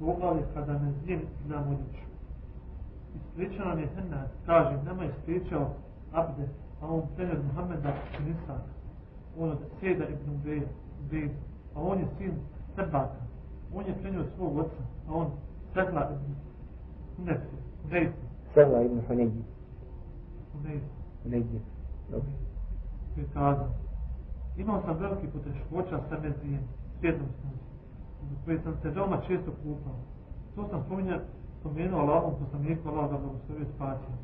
poglavlje kada me zijem i nam odjeću. Ispričao nam je Henna, kaže, nema ispričao Abde, a on trener Muhammeda Nisak, on od Seda ibn Bejd, a on je sin Sebaka. On je prenio svog oca, a on Sehla ibn Hunefse, Hunefse. Sehla ibn Hunefse. Hunefse. Hunefse. Dobro. Je kazao, imao sam veliki poteškoća sa mezijem, sunca, zbog koje sam se veoma često kupao. To sam spominja, spomenuo Allahom, to sam nijeko Allah da blagoslovio spasio.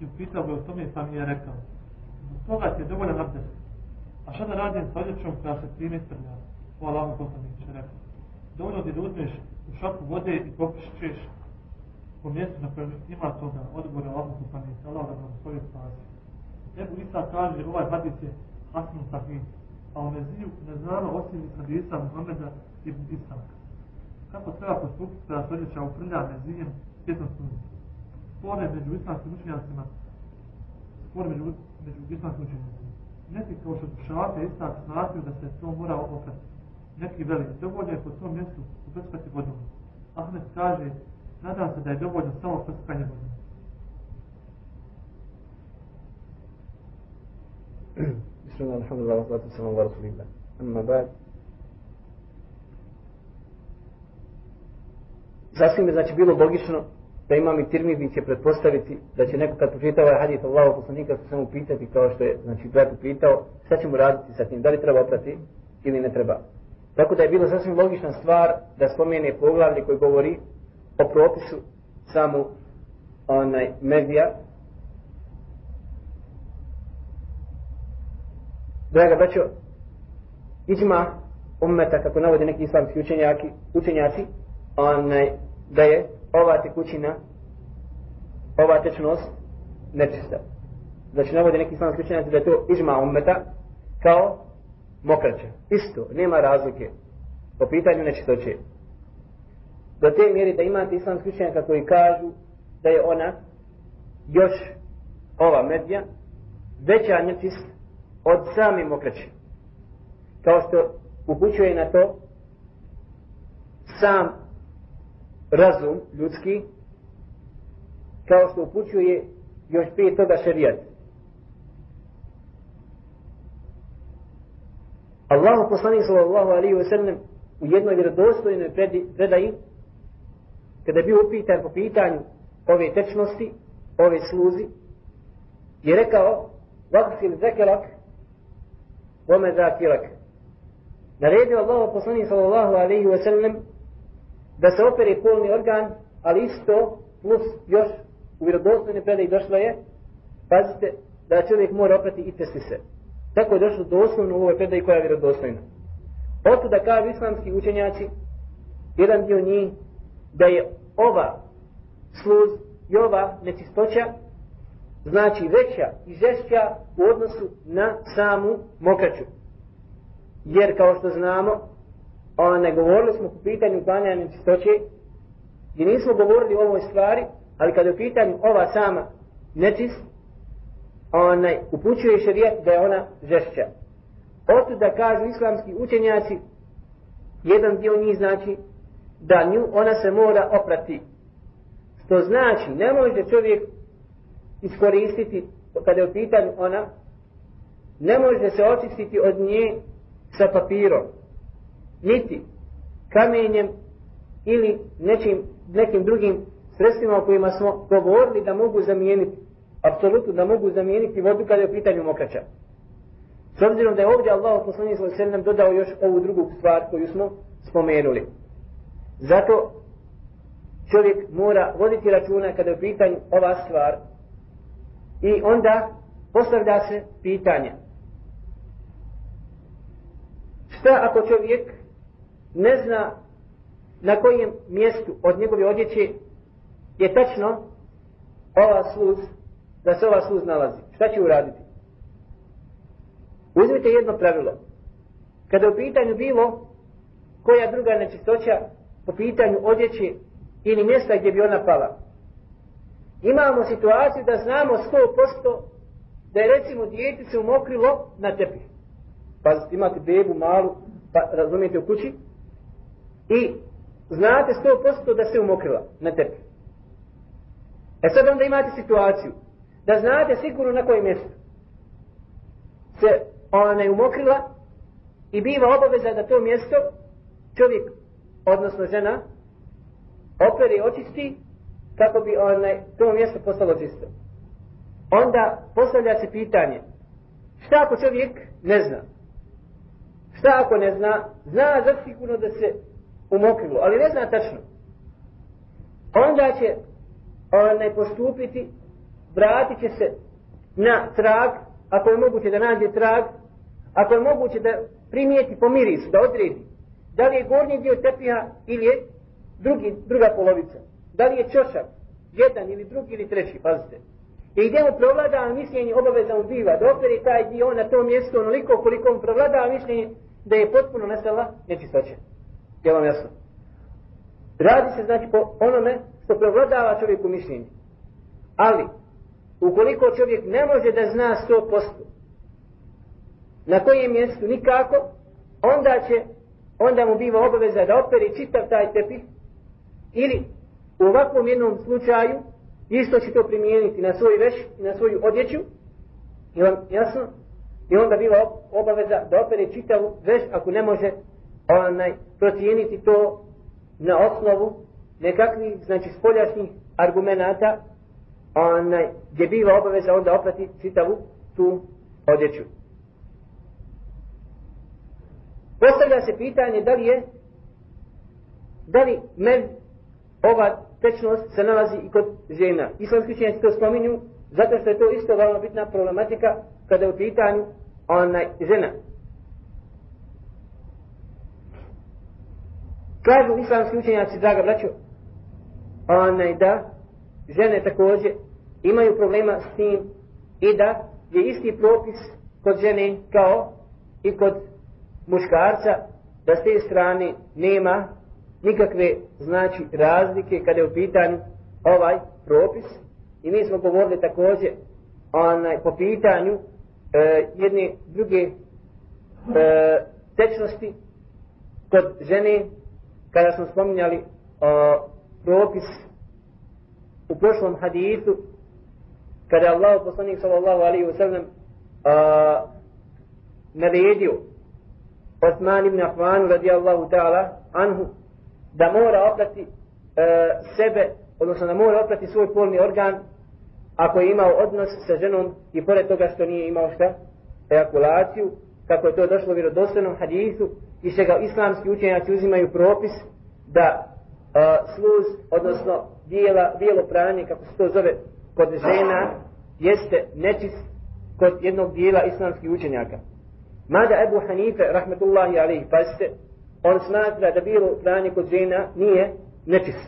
I upitao ga o tome, pa mi je rekao, zbog toga ti je dovoljan abdest. A šta da radim sa odjećom koja se time strlja? O Allahom, to sam mi rekao. Dovoljno ti da uzmeš u šaku vode i popišćeš po mjestu na kojem ima toga odgovore Allahom, to sam mi Allah da blagoslovio spasio. Ebu Isa kaže, ovaj hadis je Hasan Sahih, a u Meziju ne znamo osim iz hadisa Muhammeda ibn Isaka. Kako treba postupiti kada se odjeća uprlja Mezijem svjetom sunca? Spore među islamskim učenjacima, spore među, među islamskim učenjacima. Neki kao što šafе Isak smatruju da se to mora oprati. Neki veli, dovoljno je po tom mjestu uprskati vodom. Ahmed kaže, nadam se da je dovoljno samo uprskanje vodom. بسم الله الحمد لله والصلاة والسلام على رسول الله أما بعد Sasvim je znači bilo logično da imam i tirmidhi će pretpostaviti da će neko kad pročita ovaj hadith Allahu poslanika se samo pitati kao što je znači brat pitao šta ćemo raditi sa tim, da li treba oprati ili ne treba. Tako da je bilo sasvim logična stvar da spomene poglavlje koji govori o propisu samu onaj medija draga braćo, iđma ummeta, kako navode neki islamski učenjaki, učenjaci, onaj, da je ova tekućina, ova tečnost nečista. Znači, navode neki islamski učenjaci da je to iđma ummeta kao mokraća. Isto, nema razlike po pitanju nečistoće. Do te mjeri da imate islamski učenjaka koji kažu da je ona još ova medija veća nečist od same mokraće. Kao što upućuje na to sam razum ljudski, kao što upućuje još prije toga šerijat. Allahu poslanik sallallahu alaihi wa sallam u jednoj vjerodostojnoj predaji kada je bio upitan po pitanju ove tečnosti, ove sluzi, je rekao Vagsil zekelak Vome filak Naredio Allah poslani sallallahu alaihi wa sallam da se opere polni organ, ali isto plus još u vjerodostojne predaji došlo je, pazite, da čovjek mora oprati i testi se. Tako je došlo doslovno u ovoj predaji koja je vjerodostojna. Oto da kažu islamski učenjaci, jedan dio njih, da je ova sluz i ova nečistoća znači veća i žešća u odnosu na samu mokraću. Jer kao što znamo, ona ne govorili smo po pitanju uklanjanja čistoće, gdje nismo govorili o ovoj stvari, ali kada je u pitanju ova sama nečist, onaj upućuje šarijet da je ona žešća. Oto da kažu islamski učenjaci, jedan dio njih znači da nju ona se mora oprati. Što znači, ne može čovjek iskoristiti kada je u pitanju ona ne može se očistiti od nje sa papirom niti kamenjem ili nečim, nekim drugim sredstvima o kojima smo govorili da mogu zamijeniti apsolutno da mogu zamijeniti vodu kada je u pitanju mokraća. S obzirom da je ovdje Allah poslanih sallam dodao još ovu drugu stvar koju smo spomenuli. Zato čovjek mora voditi računa kada je u pitanju ova stvar I onda postavlja se pitanje. Šta ako čovjek ne zna na kojem mjestu od njegove odjeće je tačno ova sluz, da se ova sluz nalazi. Šta će uraditi? Uzmite jedno pravilo. Kada u pitanju bilo koja druga nečistoća po pitanju odjeće ili mjesta gdje bi ona pala, imamo situaciju da znamo 100% da je recimo dijete se umokrilo na tepi. Pa imate bebu malu, pa razumijete u kući, i znate 100% da se umokrila na tepi. E sad onda imate situaciju da znate sigurno na kojem mjestu se ona ne umokrila i biva obaveza da to mjesto čovjek, odnosno žena, opere i očisti kako bi onaj, to mjesto postalo čisto. Onda postavlja se pitanje, šta ako čovjek ne zna? Šta ako ne zna? Zna zasigurno da se umokrilo, ali ne zna tačno. Onda će onaj postupiti, vratit će se na trag, ako je moguće da nađe trag, ako je moguće da primijeti po mirisu, da odredi, da li je gornji dio tepiha ili je drugi, druga polovica, da li je čošak, jedan ili drugi ili treći, pazite. I gdje mu provlada mišljenje obavezno biva, da operi taj dio na to mjesto onoliko koliko mu provlada mišljenje da je potpuno nesela nečistoće. Je vam jasno? Radi se znači po onome što provladava čovjeku mišljenje. Ali, ukoliko čovjek ne može da zna 100% na kojem mjestu nikako, onda će, onda mu biva obaveza da operi čitav taj tepih ili u ovakvom jednom slučaju isto će to primijeniti na svoj veš i na svoju odjeću i on, jasno i onda bila obaveza da opere čitavu veš ako ne može onaj, procijeniti to na osnovu nekakvih znači spoljašnjih argumenata onaj, gdje biva obaveza onda oprati čitavu tu odjeću. Postavlja se pitanje da li je da li med ova tečnost se nalazi i kod žena. Islamski učenjaci to spominju zato što je to isto veoma bitna problematika kada je u pitanju onaj žena. Kažu islamski učenjaci, draga braćo, onaj da žene također imaju problema s tim i da je isti propis kod žene kao i kod muškarca, da s te strane nema nikakve znači razlike kada je u pitanju ovaj propis. I mi smo govorili također onaj, po pitanju e, jedne druge e, tečnosti kod žene. Kada smo spominjali e, propis u prošlom hadisu kada je Allah poslanik sallallahu alaihi wa sallam naredio Osman ibn Affan radijallahu ta'ala anhu da mora oprati e, sebe, odnosno da mora oprati svoj polni organ ako je imao odnos sa ženom i pored toga što nije imao šta, ejakulaciju, kako je to došlo u vjerodostojnom hadisu i se ga islamski učenjaci uzimaju propis da e, sluz, odnosno bijela, bijelo pranje, kako se to zove kod žena, jeste nečist kod jednog dijela islamskih učenjaka. Mada Ebu Hanife, rahmetullahi alaih, pazite, on smatra da bilo pranje kod žena nije nečis.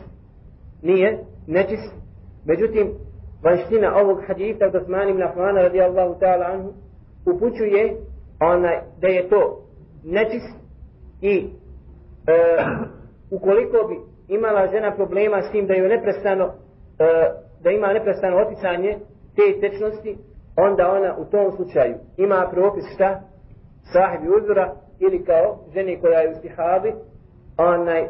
Nije nečis. Međutim, vanština ovog hadita od Osman ibn Afana radijallahu ta'ala anhu upućuje ona, da je to nečis i e, ukoliko bi imala žena problema s tim da je neprestano e, da ima neprestano oticanje te tečnosti onda ona u tom slučaju ima propis šta sahibi uzora ili kao ženi koja je u stihabi, onaj,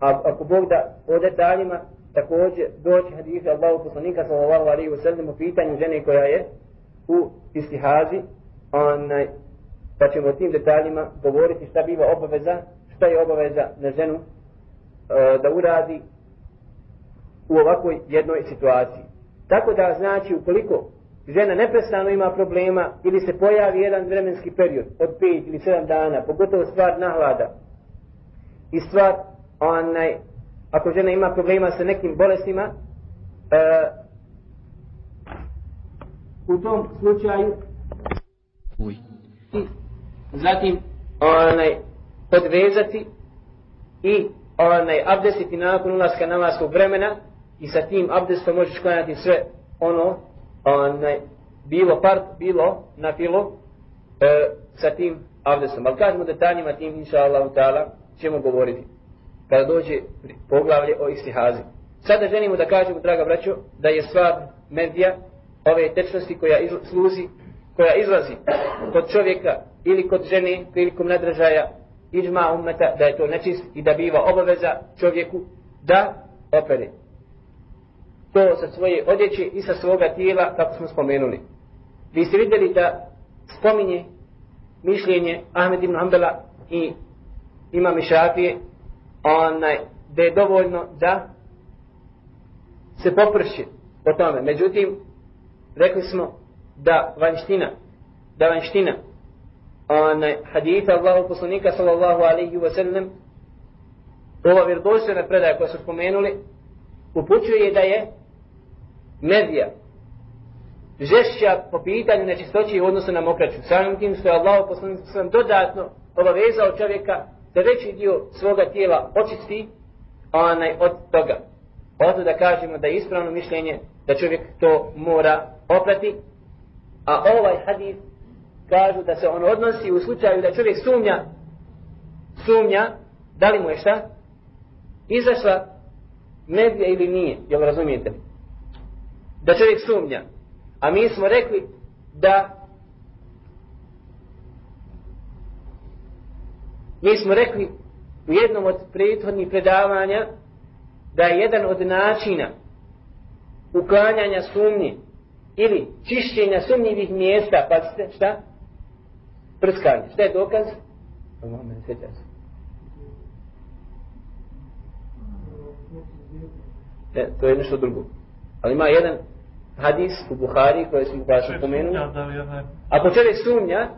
a, ako Bog da o detaljima, također doći hadise Allahu poslanika sallallahu alaihi wa sallam u pitanju žene koja je u istihazi, onaj, pa ćemo o tim detaljima govoriti šta biva obaveza, šta je obaveza na ženu e, da uradi u ovakvoj jednoj situaciji. Tako da znači ukoliko žena neprestano ima problema ili se pojavi jedan vremenski period od 5 ili 7 dana, pogotovo stvar nahlada i stvar onaj, ako žena ima problema sa nekim bolestima, e, u tom slučaju Uj. i zatim onaj, podvezati i onaj, abdesiti nakon ulaska namaskog vremena i sa tim abdestom možeš klanjati sve ono onaj, bilo part, bilo na filo e, sa tim abdestom. Ali kažemo detaljima tim, inša Allah, ta'ala, ćemo govoriti. Kada dođe poglavlje o istihazi. Sada želimo da kažemo, draga braćo, da je stvar medija ove tečnosti koja izla, sluzi, koja izlazi kod čovjeka ili kod žene prilikom nadražaja iđma umeta da je to nečist i da biva obaveza čovjeku da opere to sa svoje odjeće i sa svoga tijela kako smo spomenuli vi ste vidjeli da spominje mišljenje Ahmed ibn Hanbala i imam i šafije onaj, da je dovoljno da se poprši po tome. Međutim, rekli smo da vanština, da vanština onaj, haditha Allahu poslanika sallallahu alaihi wa sallam ova vjerodostojna predaja koja su spomenuli upućuje da je medija žešća po pitanju nečistoći u odnosu na mokraću. Samim tim što je Allah poslanik sam dodatno obavezao čovjeka da veći dio svoga tijela očisti onaj od toga. Oto da kažemo da je ispravno mišljenje da čovjek to mora oprati. A ovaj hadis kažu da se on odnosi u slučaju da čovjek sumnja sumnja da li mu je šta izašla medija ili nije. Jel razumijete? Da čovjek sumnja. A mi smo rekli da mi smo rekli u jednom od prethodnih predavanja da je jedan od načina uklanjanja sumnje ili čišćenja sumnjivih mjesta, pa ste, šta? Prskanje. Šta je dokaz? E, to je nešto drugo. Ali ima jedan hadis u Buhari koji smo baš upomenuli. Ako čovjek sumnja,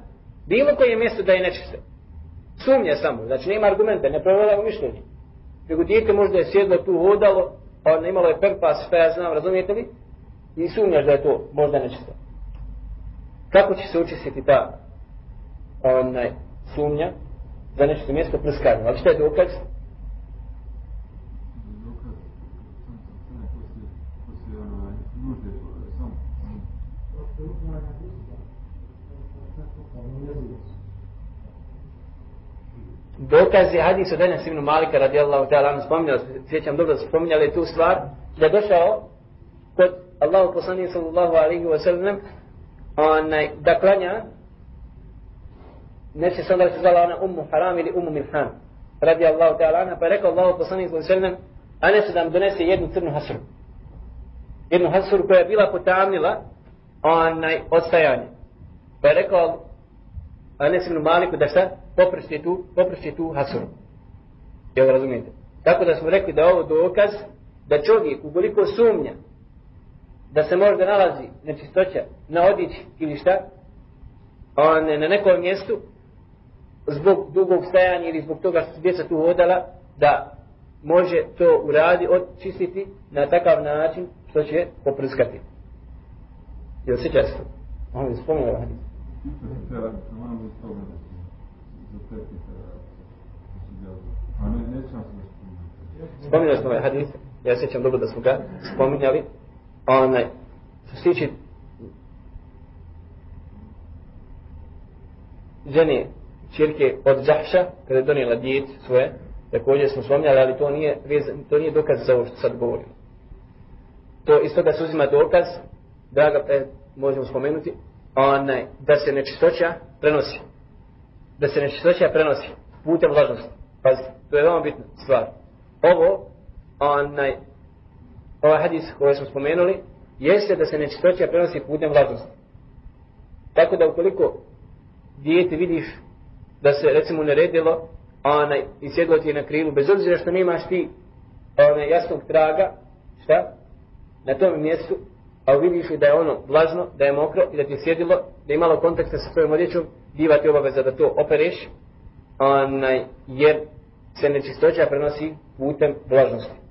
bilo koje mjesto da je nečisto. Sumnja samo, znači nema argumente, ne u mišljenje. Nego dijete možda je sjedlo tu hodalo, pa ne imalo je perpas, šta ja znam, razumijete li? I sumnjaš da je to možda nečisto. Kako će se učistiti ta onaj, sumnja za nešto mjesto prskanje? Ali šta je dokaz? Dokazi hadis od Enes ibn Malika radijallahu ta'ala ono spominjali, sjećam dobro da su spominjali tu stvar, da je došao kod Allahu poslanih sallallahu alaihi wa sallam onaj, da klanja neće se da se zvala ona ummu haram ili ummu milhan radijallahu ta'ala anu pa je rekao Allahu poslanih sallallahu alaihi wa sallam Anes ne se donese jednu crnu hasru. Jednu hasru koja je bila potamnila onaj ostajanje. Pa je rekao Anes ibn Maliku da šta? Poprsti tu, poprsti tu hasuru. Jel razumijete? Tako da smo rekli da ovo dokaz da čovjek ukoliko sumnja da se možda nalazi nečistoća na odići ili šta on na nekom mjestu zbog dugog stajanja ili zbog toga što se djeca tu hodala da može to uradi očistiti na takav način što će poprskati. Jel se često? Ovo je spomenuo hadis. Spominjali smo ovaj hadis, ja sjećam dobro da smo ga spominjali, onaj, što se tiče žene čirke od Džahša, kada je donijela djeć svoje, također smo spominjali, ali to nije, to nije dokaz za ovo što sad govorimo. To iz da se uzima dokaz, draga, e, možemo spomenuti, onaj, da se nečistoća prenosi. Da se nečistoća prenosi putem vlažnosti. Pazite, to je veoma bitna stvar. Ovo, onaj, ovaj hadis koji smo spomenuli, jeste da se nečistoća prenosi putem vlažnosti. Tako da ukoliko dijete vidiš da se recimo naredilo onaj, i sjedlo ti je na krilu, bez obzira što nemaš ti onaj, jasnog traga, šta? Na tom mjestu, a vidiš da je ono vlažno, da je mokro i da ti je sjedilo, da je imalo kontakta sa tvojom odjećom, diva ti obaveza da to opereš, onaj, jer se nečistoća prenosi putem vlažnosti.